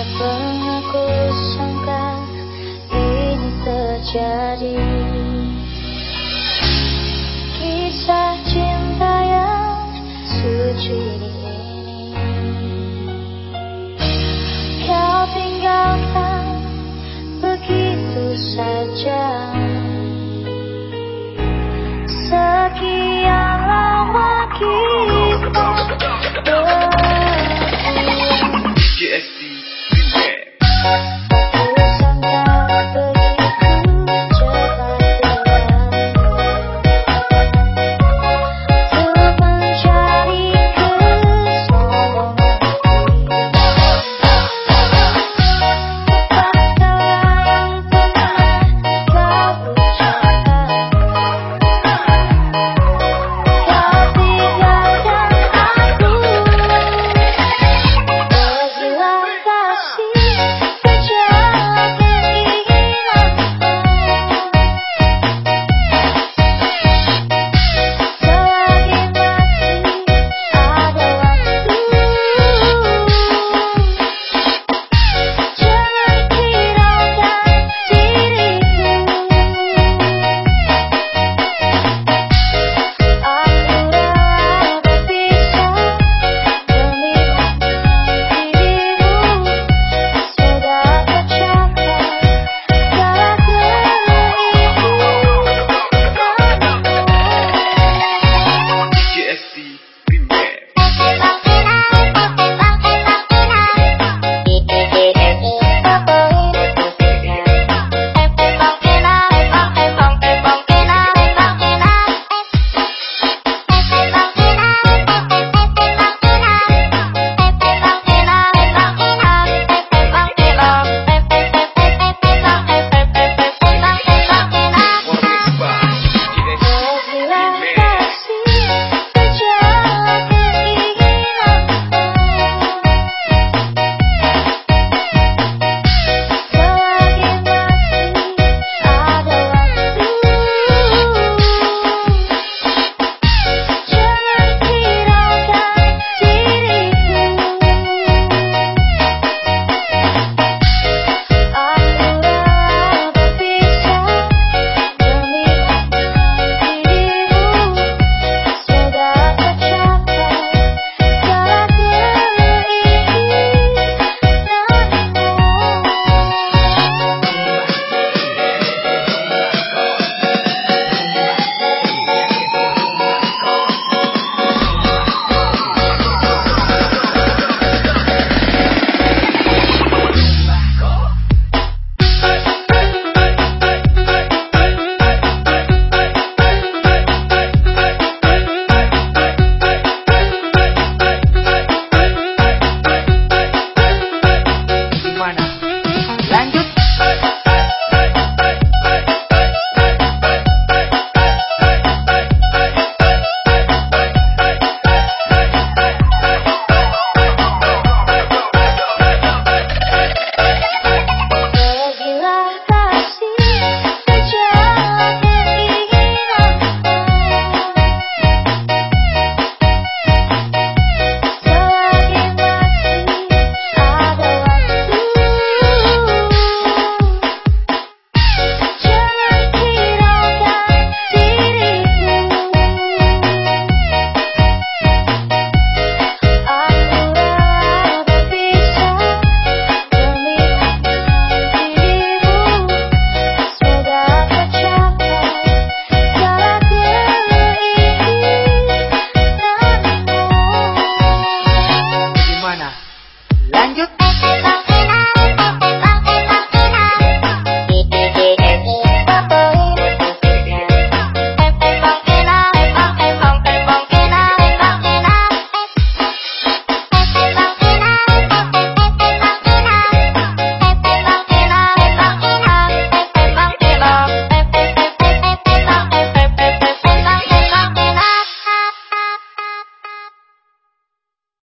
saat mengaku